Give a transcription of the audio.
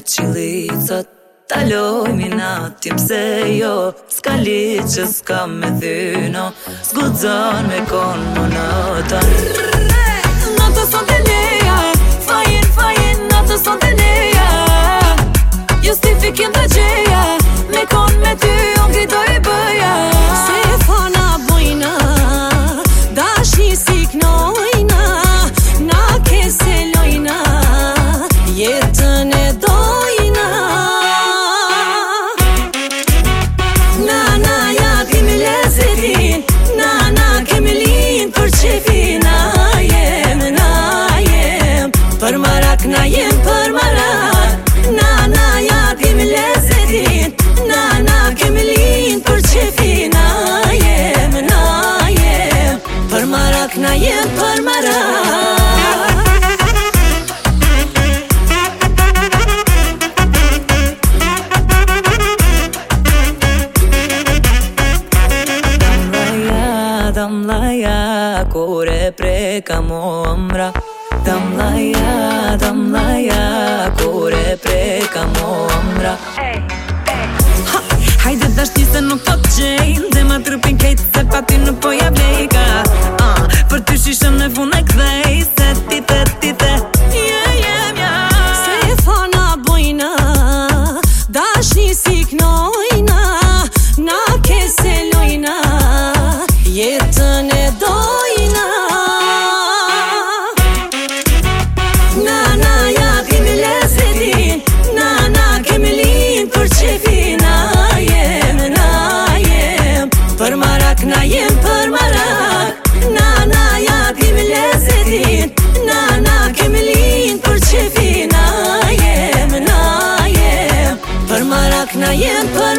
qili cët Taloj mi natim se jo Ska li që s'ka me thyno S'gudzon me kon më Në të sotin Pre kamo amra Tam la ja, tam la kore trying, but